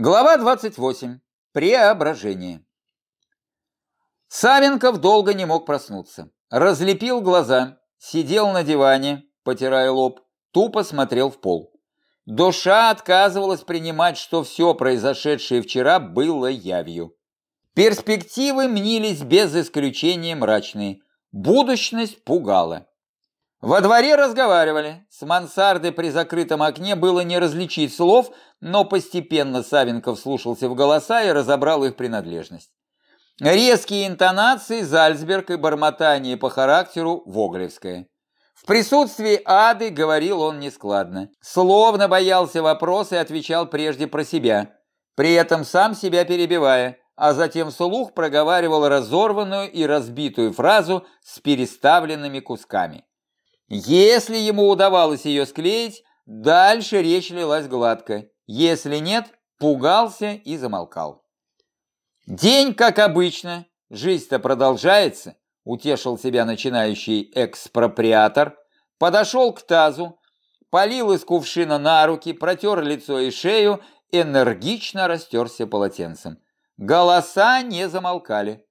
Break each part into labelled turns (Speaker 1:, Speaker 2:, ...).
Speaker 1: Глава 28. Преображение. Савенков долго не мог проснуться. Разлепил глаза, сидел на диване, потирая лоб, тупо смотрел в пол. Душа отказывалась принимать, что все произошедшее вчера было явью. Перспективы мнились без исключения мрачные. Будущность пугала. Во дворе разговаривали. С мансарды при закрытом окне было не различить слов, но постепенно Савенков слушался в голоса и разобрал их принадлежность. Резкие интонации Зальцберг и бормотание по характеру Воглевское. В присутствии Ады говорил он нескладно. Словно боялся вопроса и отвечал прежде про себя, при этом сам себя перебивая, а затем вслух проговаривал разорванную и разбитую фразу с переставленными кусками. Если ему удавалось ее склеить, дальше речь лилась гладко. Если нет, пугался и замолкал. День, как обычно, жизнь-то продолжается, утешил себя начинающий экспроприатор, подошел к тазу, полил из кувшина на руки, протер лицо и шею, энергично растерся полотенцем. Голоса не замолкали.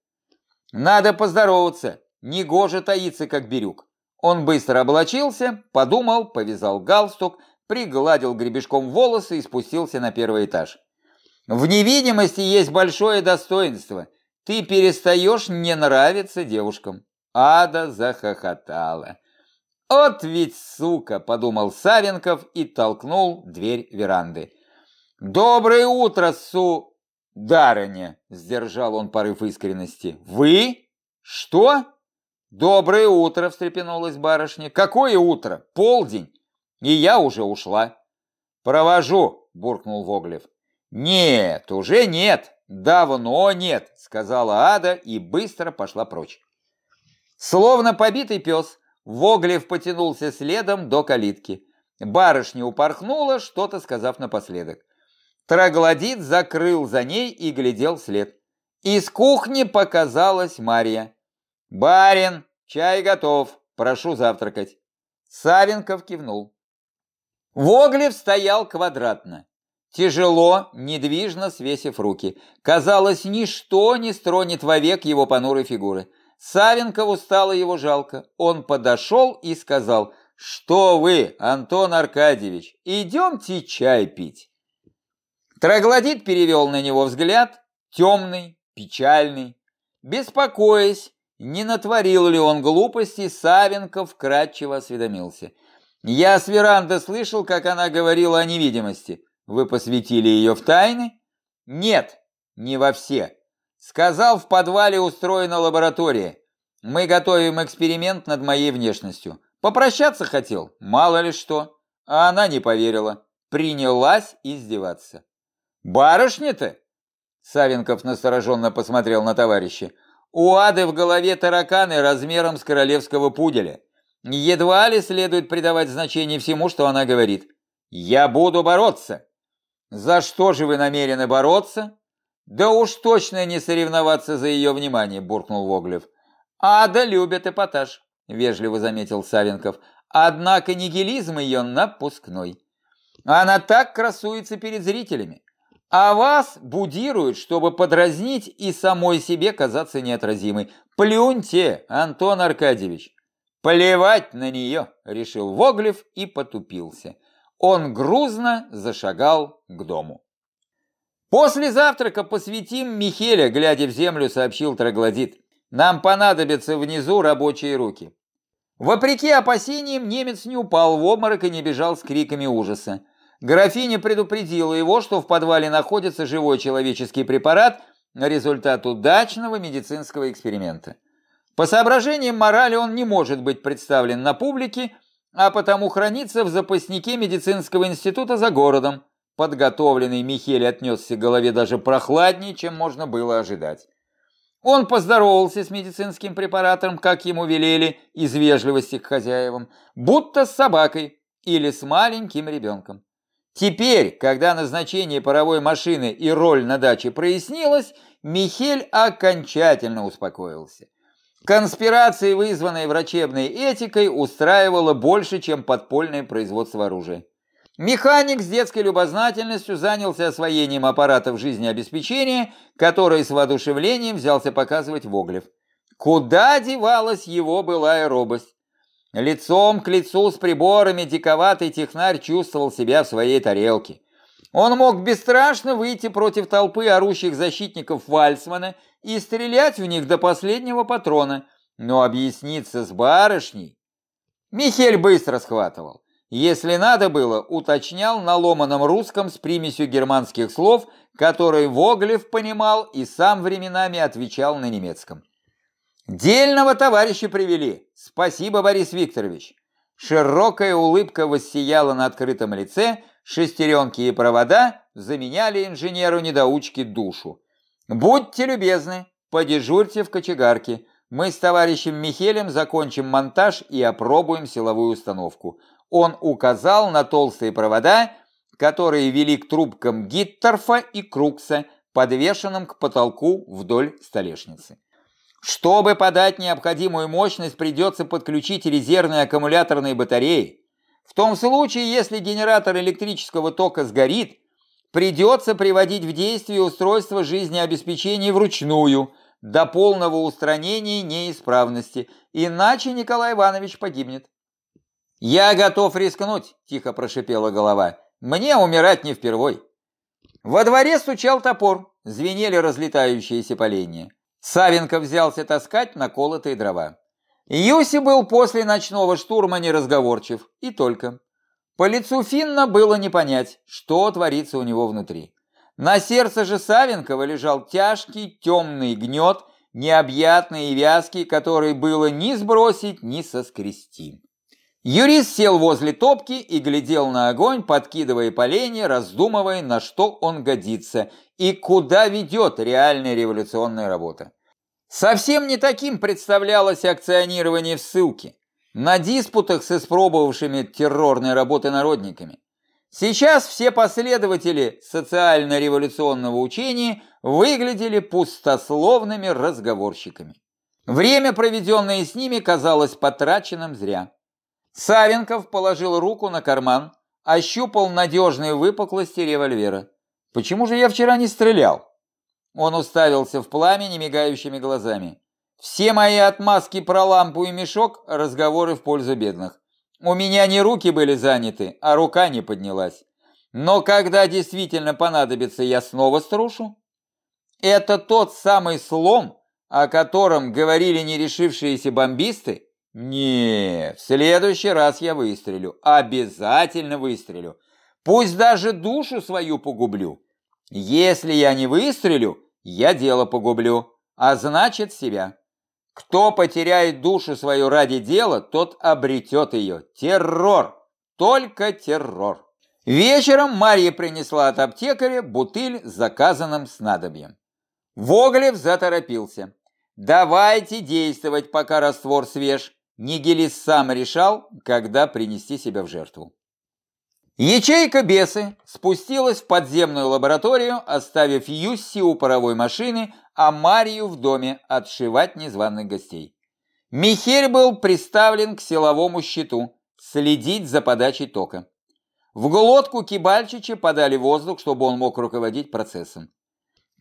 Speaker 1: Надо поздороваться, негоже таиться, как бирюк. Он быстро облачился, подумал, повязал галстук, пригладил гребешком волосы и спустился на первый этаж. В невидимости есть большое достоинство. Ты перестаешь не нравиться девушкам. Ада захохотала. «От ведь сука!» – подумал Савенков и толкнул дверь веранды. «Доброе утро, су...» «Дарыня!» – сдержал он порыв искренности. «Вы? Что?» «Доброе утро!» – встрепенулась барышня. «Какое утро? Полдень! И я уже ушла!» «Провожу!» – буркнул Воглев. «Нет, уже нет! Давно нет!» – сказала Ада и быстро пошла прочь. Словно побитый пес, Воглев потянулся следом до калитки. Барышня упорхнула, что-то сказав напоследок. Троглодит закрыл за ней и глядел вслед. Из кухни показалась Марья. «Барин, чай готов, прошу завтракать». Савенков кивнул. Воглев стоял квадратно. Тяжело, недвижно свесив руки. Казалось, ничто не стронет вовек его понурой фигуры. Савенкову стало его жалко. Он подошел и сказал, «Что вы, Антон Аркадьевич, идемте чай пить». Троглодит перевел на него взгляд, темный, печальный. Беспокоясь, не натворил ли он глупости, Савенков вкратчиво осведомился. «Я с веранды слышал, как она говорила о невидимости. Вы посвятили ее в тайны?» «Нет, не во все. Сказал, в подвале устроена лаборатория. Мы готовим эксперимент над моей внешностью. Попрощаться хотел, мало ли что. А она не поверила. Принялась издеваться. «Барышня-то?» Савенков настороженно посмотрел на товарища. У ады в голове тараканы размером с королевского пуделя. Едва ли следует придавать значение всему, что она говорит. «Я буду бороться». «За что же вы намерены бороться?» «Да уж точно не соревноваться за ее внимание», – буркнул Воглев. «Ада любит эпатаж», – вежливо заметил Савенков. «Однако нигилизм ее напускной. Она так красуется перед зрителями. А вас будируют, чтобы подразнить и самой себе казаться неотразимой. Плюньте, Антон Аркадьевич. Плевать на нее, решил Воглев и потупился. Он грузно зашагал к дому. После завтрака посвятим Михеля, глядя в землю, сообщил Троглодит. Нам понадобятся внизу рабочие руки. Вопреки опасениям, немец не упал в обморок и не бежал с криками ужаса. Графиня предупредила его, что в подвале находится живой человеческий препарат, результат удачного медицинского эксперимента. По соображениям морали он не может быть представлен на публике, а потому хранится в запаснике медицинского института за городом. Подготовленный Михель отнесся к голове даже прохладнее, чем можно было ожидать. Он поздоровался с медицинским препаратом, как ему велели, из вежливости к хозяевам, будто с собакой или с маленьким ребенком. Теперь, когда назначение паровой машины и роль на даче прояснилось, Михель окончательно успокоился. Конспирация, вызванная врачебной этикой, устраивала больше, чем подпольное производство оружия. Механик с детской любознательностью занялся освоением аппаратов жизнеобеспечения, которые с воодушевлением взялся показывать Воглев. Куда девалась его былая робость? Лицом к лицу с приборами диковатый технарь чувствовал себя в своей тарелке. Он мог бесстрашно выйти против толпы орущих защитников Вальсмана и стрелять в них до последнего патрона, но объясниться с барышней Михель быстро схватывал. Если надо было, уточнял на ломаном русском с примесью германских слов, которые Воглев понимал и сам временами отвечал на немецком. «Дельного товарища привели! Спасибо, Борис Викторович!» Широкая улыбка воссияла на открытом лице, шестеренки и провода заменяли инженеру-недоучке душу. «Будьте любезны, подежурьте в кочегарке. Мы с товарищем Михелем закончим монтаж и опробуем силовую установку он указал на толстые провода, которые вели к трубкам Гиттерфа и Крукса, подвешенным к потолку вдоль столешницы. Чтобы подать необходимую мощность, придется подключить резервные аккумуляторные батареи. В том случае, если генератор электрического тока сгорит, придется приводить в действие устройство жизнеобеспечения вручную, до полного устранения неисправности, иначе Николай Иванович погибнет. «Я готов рискнуть», – тихо прошипела голова. «Мне умирать не впервой». Во дворе стучал топор, звенели разлетающиеся поленья. Савенко взялся таскать наколотые дрова. Юси был после ночного штурма неразговорчив, и только. По лицу Финна было не понять, что творится у него внутри. На сердце же Савенкова лежал тяжкий темный гнет, необъятный и вязкий, который было ни сбросить, ни соскрести. Юрист сел возле топки и глядел на огонь, подкидывая поленья, раздумывая, на что он годится и куда ведет реальная революционная работа. Совсем не таким представлялось акционирование в ссылке, на диспутах с испробовавшими террорной работы народниками. Сейчас все последователи социально-революционного учения выглядели пустословными разговорщиками. Время, проведенное с ними, казалось потраченным зря. Савенков положил руку на карман, ощупал надежные выпуклости револьвера. «Почему же я вчера не стрелял?» Он уставился в пламя немигающими глазами. «Все мои отмазки про лампу и мешок – разговоры в пользу бедных. У меня не руки были заняты, а рука не поднялась. Но когда действительно понадобится, я снова струшу. Это тот самый слом, о котором говорили нерешившиеся бомбисты, не, в следующий раз я выстрелю. Обязательно выстрелю. Пусть даже душу свою погублю. Если я не выстрелю, я дело погублю, а значит себя. Кто потеряет душу свою ради дела, тот обретет ее. Террор. Только террор. Вечером Марья принесла от аптекаря бутыль с заказанным снадобьем. Воглев заторопился. «Давайте действовать, пока раствор свеж. Нигилис сам решал, когда принести себя в жертву. Ячейка бесы спустилась в подземную лабораторию, оставив Юсси у паровой машины, а Марию в доме отшивать незваных гостей. Михель был приставлен к силовому щиту, следить за подачей тока. В глотку Кибальчича подали воздух, чтобы он мог руководить процессом.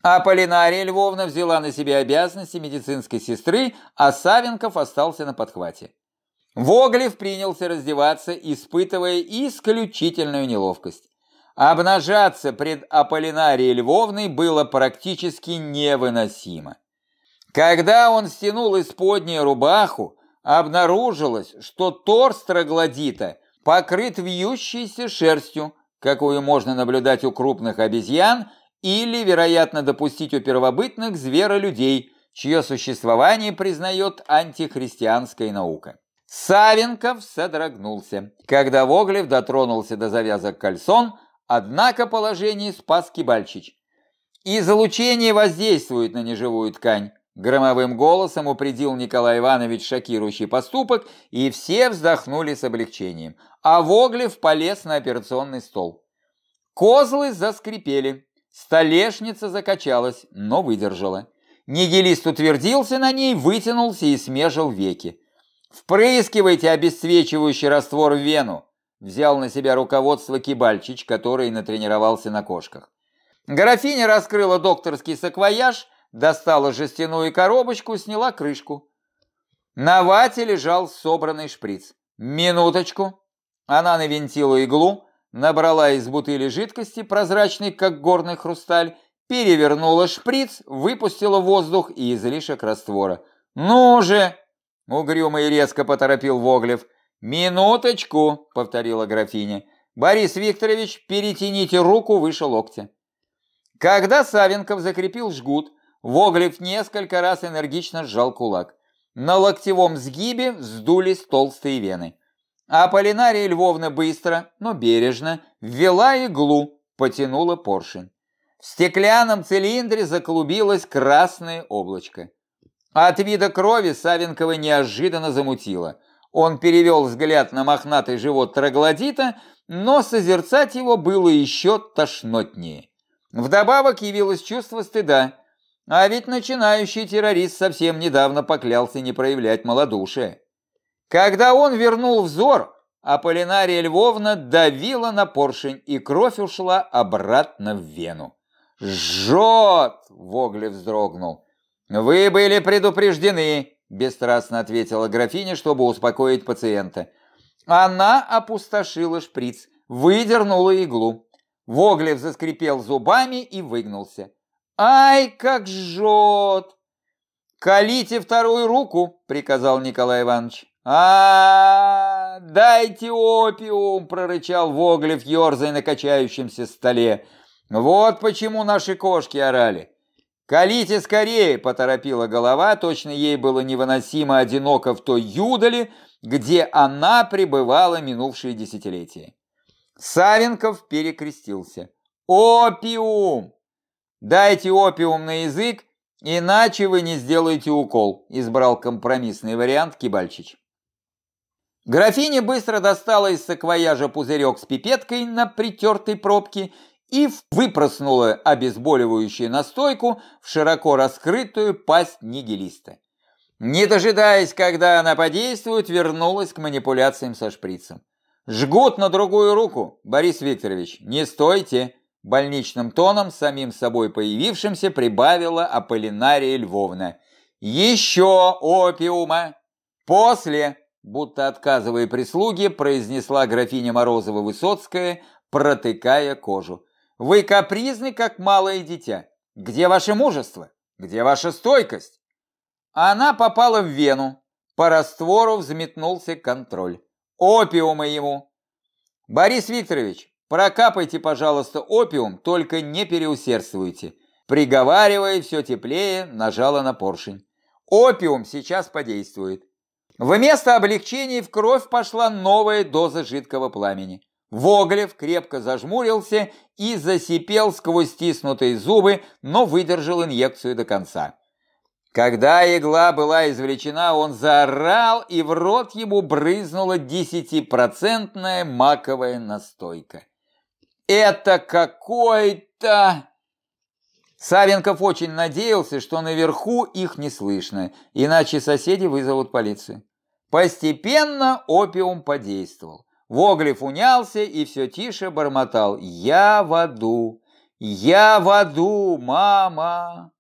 Speaker 1: А Полинария Львовна взяла на себя обязанности медицинской сестры, а Савенков остался на подхвате. Воглев принялся раздеваться, испытывая исключительную неловкость. Обнажаться пред Аполлинарией Львовной было практически невыносимо. Когда он стянул исподнюю рубаху, обнаружилось, что торс троглодита покрыт вьющейся шерстью, какую можно наблюдать у крупных обезьян, или, вероятно, допустить у первобытных зверолюдей, чье существование признает антихристианская наука. Савенков содрогнулся, когда Воглев дотронулся до завязок кальсон, однако положение спас Кибальчич. «Излучение воздействует на неживую ткань», громовым голосом упредил Николай Иванович шокирующий поступок, и все вздохнули с облегчением, а Воглев полез на операционный стол. Козлы заскрипели, Столешница закачалась, но выдержала. Нигилист утвердился на ней, вытянулся и смежил веки. «Впрыскивайте обесцвечивающий раствор в вену!» взял на себя руководство Кибальчич, который натренировался на кошках. Графиня раскрыла докторский саквояж, достала жестяную коробочку, сняла крышку. На вате лежал собранный шприц. Минуточку. Она навинтила иглу, набрала из бутыли жидкости, прозрачной, как горный хрусталь, перевернула шприц, выпустила воздух и излишек раствора. «Ну же!» — угрюмо и резко поторопил Воглев. «Минуточку!» — повторила графиня. «Борис Викторович, перетяните руку выше локтя». Когда Савенков закрепил жгут, Воглев несколько раз энергично сжал кулак. На локтевом сгибе вздулись толстые вены. А Полинария Львовна быстро, но бережно ввела иглу, потянула поршень. В стеклянном цилиндре заклубилось красное облачко. От вида крови Савенкова неожиданно замутило. Он перевел взгляд на мохнатый живот троглодита, но созерцать его было еще тошнотнее. Вдобавок явилось чувство стыда. А ведь начинающий террорист совсем недавно поклялся не проявлять малодушие. Когда он вернул взор, Аполлинария Львовна давила на поршень, и кровь ушла обратно в вену. «Жжет!» — Вогли вздрогнул. «Вы были предупреждены», — бесстрастно ответила графиня, чтобы успокоить пациента. Она опустошила шприц, выдернула иглу. Воглев заскрипел зубами и выгнулся. «Ай, как жжет!» «Колите вторую руку!» — приказал Николай Иванович. А, дайте опиум!» — прорычал Воглев, ерзая на качающемся столе. «Вот почему наши кошки орали!» «Колите скорее!» — поторопила голова, точно ей было невыносимо одиноко в той юдоле, где она пребывала минувшие десятилетия. Савенков перекрестился. «Опиум! Дайте опиум на язык, иначе вы не сделаете укол», избрал компромиссный вариант Кибальчич. Графиня быстро достала из саквояжа пузырек с пипеткой на притертой пробке и выпроснула обезболивающую настойку в широко раскрытую пасть нигилиста. Не дожидаясь, когда она подействует, вернулась к манипуляциям со шприцем. «Жгут на другую руку, Борис Викторович, не стойте!» Больничным тоном, самим собой появившимся, прибавила Аполлинария Львовна. «Еще опиума!» «После!» Будто отказывая прислуге, произнесла графиня Морозова-Высоцкая, протыкая кожу. «Вы капризны, как малое дитя. Где ваше мужество? Где ваша стойкость?» Она попала в вену. По раствору взметнулся контроль. Опиума ему. Борис Викторович, прокапайте, пожалуйста, опиум, только не переусердствуйте. Приговаривая все теплее, нажала на поршень. Опиум сейчас подействует. Вместо облегчения в кровь пошла новая доза жидкого пламени. Воглев крепко зажмурился и засипел сквозь стиснутые зубы, но выдержал инъекцию до конца. Когда игла была извлечена, он заорал, и в рот ему брызнула десятипроцентная маковая настойка. «Это какой-то...» Савенков очень надеялся, что наверху их не слышно, иначе соседи вызовут полицию. Постепенно опиум подействовал. Воглев унялся и все тише бормотал «Я в аду! Я в аду, мама!»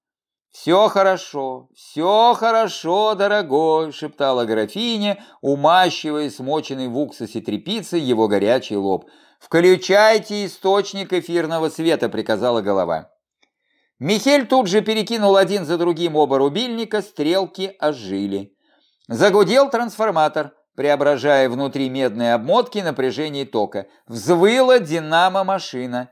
Speaker 1: «Все хорошо, все хорошо, дорогой», — шептала графиня, умащивая смоченный в уксусе тряпицей его горячий лоб. «Включайте источник эфирного света», — приказала голова. Михель тут же перекинул один за другим оба рубильника, стрелки ожили. Загудел трансформатор, преображая внутри медной обмотки напряжение тока. Взвыла динамо-машина.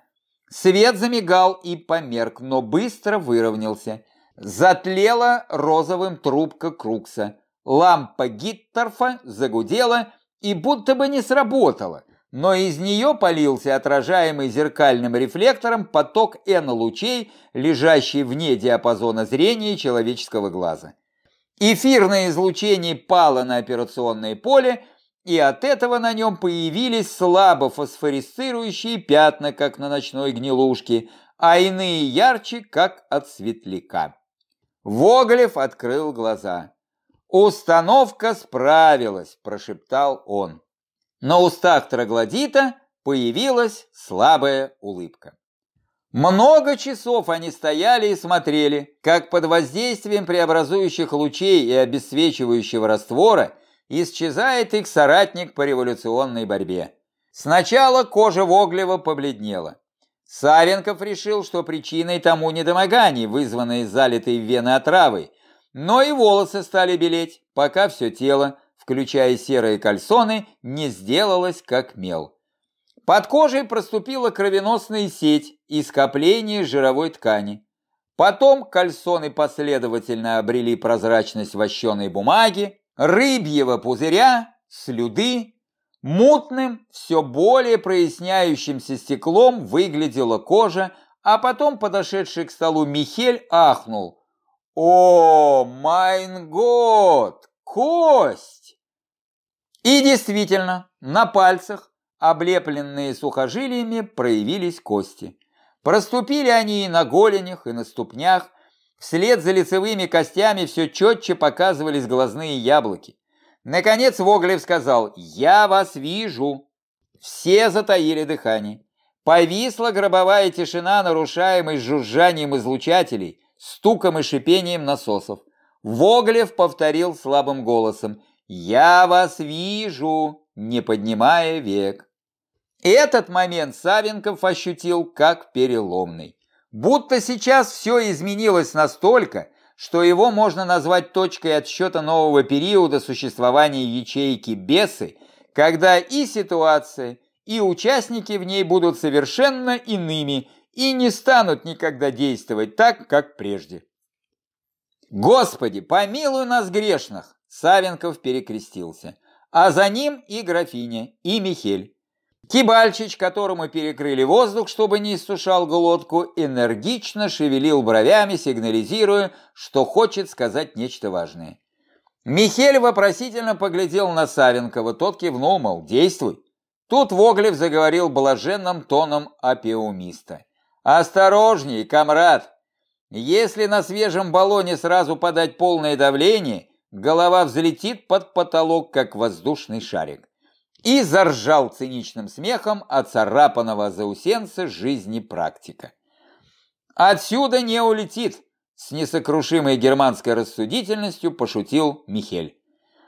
Speaker 1: Свет замигал и померк, но быстро выровнялся. Затлела розовым трубка Крукса. Лампа Гиттерфа загудела и будто бы не сработала, но из нее полился отражаемый зеркальным рефлектором поток N-лучей, лежащий вне диапазона зрения человеческого глаза. Эфирное излучение пало на операционное поле, и от этого на нем появились слабо фосфорисцирующие пятна, как на ночной гнилушке, а иные ярче, как от светляка. Воголев открыл глаза. «Установка справилась», – прошептал он. На устах троглодита появилась слабая улыбка. Много часов они стояли и смотрели, как под воздействием преобразующих лучей и обесцвечивающего раствора исчезает их соратник по революционной борьбе. Сначала кожа Воглева побледнела. Савенков решил, что причиной тому недомогание, вызванное залитой вены отравой, но и волосы стали белеть, пока все тело, включая серые кальсоны, не сделалось как мел. Под кожей проступила кровеносная сеть и скопление жировой ткани. Потом кальсоны последовательно обрели прозрачность вощеной бумаги, рыбьего пузыря, слюды. Мутным, все более проясняющимся стеклом выглядела кожа, а потом подошедший к столу Михель ахнул. «О, майн год! Кость!» И действительно, на пальцах, облепленные сухожилиями, проявились кости. Проступили они и на голенях, и на ступнях. Вслед за лицевыми костями все четче показывались глазные яблоки. Наконец Воглев сказал «Я вас вижу». Все затаили дыхание. Повисла гробовая тишина, нарушаемая жужжанием излучателей, стуком и шипением насосов. Воглев повторил слабым голосом «Я вас вижу», не поднимая век. Этот момент Савенков ощутил как переломный. Будто сейчас все изменилось настолько, что его можно назвать точкой отсчета нового периода существования ячейки бесы, когда и ситуация, и участники в ней будут совершенно иными и не станут никогда действовать так, как прежде. «Господи, помилуй нас грешных!» Савенков перекрестился, а за ним и графиня, и Михель. Кибальчич, которому перекрыли воздух, чтобы не иссушал глотку, энергично шевелил бровями, сигнализируя, что хочет сказать нечто важное. Михель вопросительно поглядел на Савенкова, тот кивнул, мол, действуй. Тут Воглев заговорил блаженным тоном опиумиста. «Осторожней, комрад! Если на свежем баллоне сразу подать полное давление, голова взлетит под потолок, как воздушный шарик и заржал циничным смехом оцарапанного заусенца жизни практика. «Отсюда не улетит!» С несокрушимой германской рассудительностью пошутил Михель.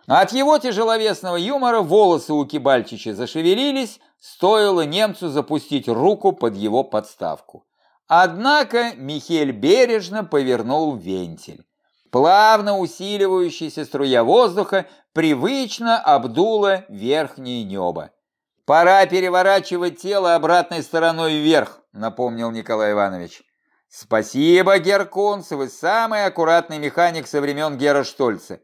Speaker 1: От его тяжеловесного юмора волосы у Кибальчича зашевелились, стоило немцу запустить руку под его подставку. Однако Михель бережно повернул вентиль. Плавно усиливающаяся струя воздуха привычно обдула верхнее небо. «Пора переворачивать тело обратной стороной вверх», напомнил Николай Иванович. «Спасибо, Геркунс, вы самый аккуратный механик со времен Гера Штольца.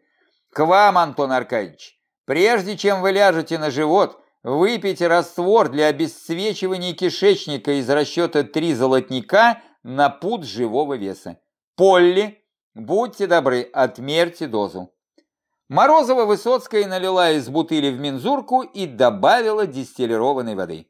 Speaker 1: К вам, Антон Аркадьевич. Прежде чем вы ляжете на живот, выпейте раствор для обесцвечивания кишечника из расчета три золотника на пуд живого веса. Полли, Будьте добры, отмерьте дозу. Морозова-Высоцкая налила из бутыли в мензурку и добавила дистиллированной воды.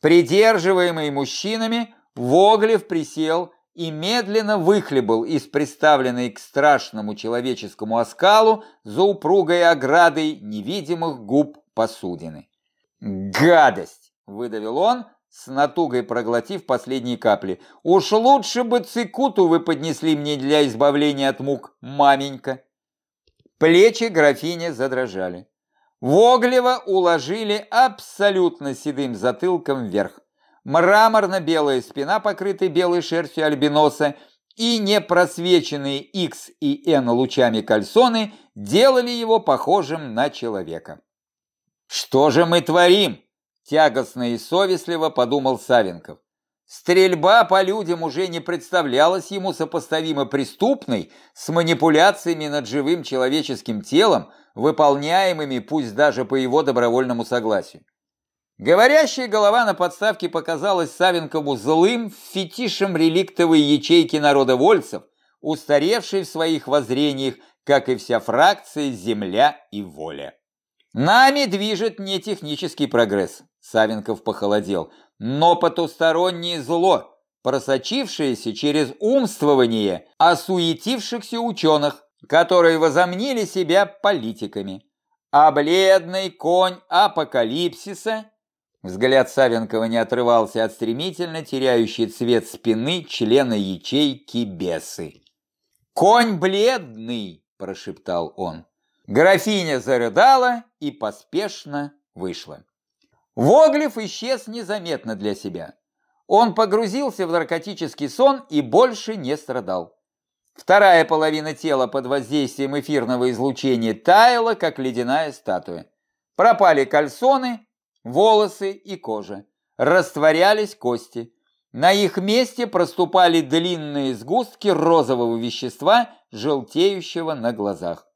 Speaker 1: Придерживаемый мужчинами, Воглев присел и медленно выхлебал из приставленной к страшному человеческому оскалу за упругой оградой невидимых губ посудины. «Гадость!» – выдавил он, с натугой проглотив последние капли. «Уж лучше бы цикуту вы поднесли мне для избавления от мук, маменька!» Плечи графини задрожали. Воглева уложили абсолютно седым затылком вверх. Мраморно-белая спина, покрытая белой шерстью альбиноса, и непросвеченные X и N лучами кальсоны делали его похожим на человека. «Что же мы творим?» Тягостно и совестливо подумал Савенков. Стрельба по людям уже не представлялась ему сопоставимо преступной с манипуляциями над живым человеческим телом, выполняемыми пусть даже по его добровольному согласию. Говорящая голова на подставке показалась Савенкову злым фетишем реликтовой ячейки народовольцев, устаревшей в своих воззрениях, как и вся фракция «Земля и воля». Нами движет не технический прогресс, Савенков похолодел, но потустороннее зло, просочившееся через умствование осуетившихся ученых, которые возомнили себя политиками. а бледный конь апокалипсиса Взгляд Савенкова не отрывался от стремительно теряющей цвет спины члена ячейки бесы. «Конь бледный!» – прошептал он. Графиня зарыдала и поспешно вышла. Воглев исчез незаметно для себя. Он погрузился в наркотический сон и больше не страдал. Вторая половина тела под воздействием эфирного излучения таяла, как ледяная статуя. Пропали кальсоны, волосы и кожа. Растворялись кости. На их месте проступали длинные сгустки розового вещества, желтеющего на глазах.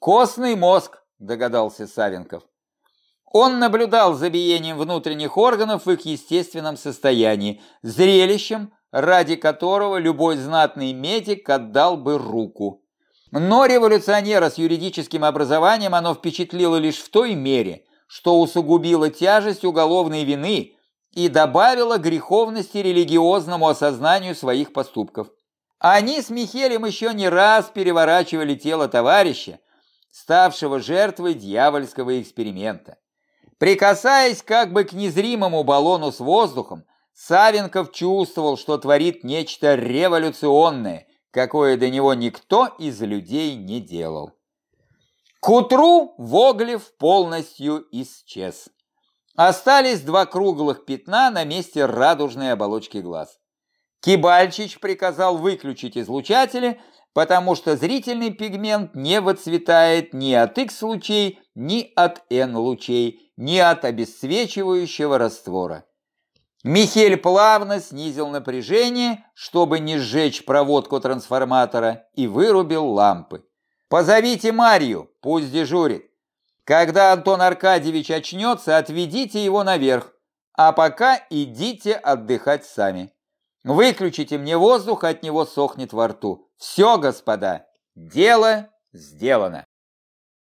Speaker 1: «Костный мозг», – догадался Савенков. Он наблюдал за биением внутренних органов в их естественном состоянии, зрелищем, ради которого любой знатный медик отдал бы руку. Но революционера с юридическим образованием оно впечатлило лишь в той мере, что усугубило тяжесть уголовной вины и добавило греховности религиозному осознанию своих поступков. Они с Михелем еще не раз переворачивали тело товарища, ставшего жертвой дьявольского эксперимента. Прикасаясь как бы к незримому баллону с воздухом, Савенков чувствовал, что творит нечто революционное, какое до него никто из людей не делал. К утру Воглев полностью исчез. Остались два круглых пятна на месте радужной оболочки глаз. Кибальчич приказал выключить излучатели, потому что зрительный пигмент не выцветает ни от X-лучей, ни от N-лучей, ни от обесцвечивающего раствора. Михель плавно снизил напряжение, чтобы не сжечь проводку трансформатора, и вырубил лампы. Позовите Марию, пусть дежурит. Когда Антон Аркадьевич очнется, отведите его наверх, а пока идите отдыхать сами. Выключите мне воздух, от него сохнет во рту. Все, господа, дело сделано.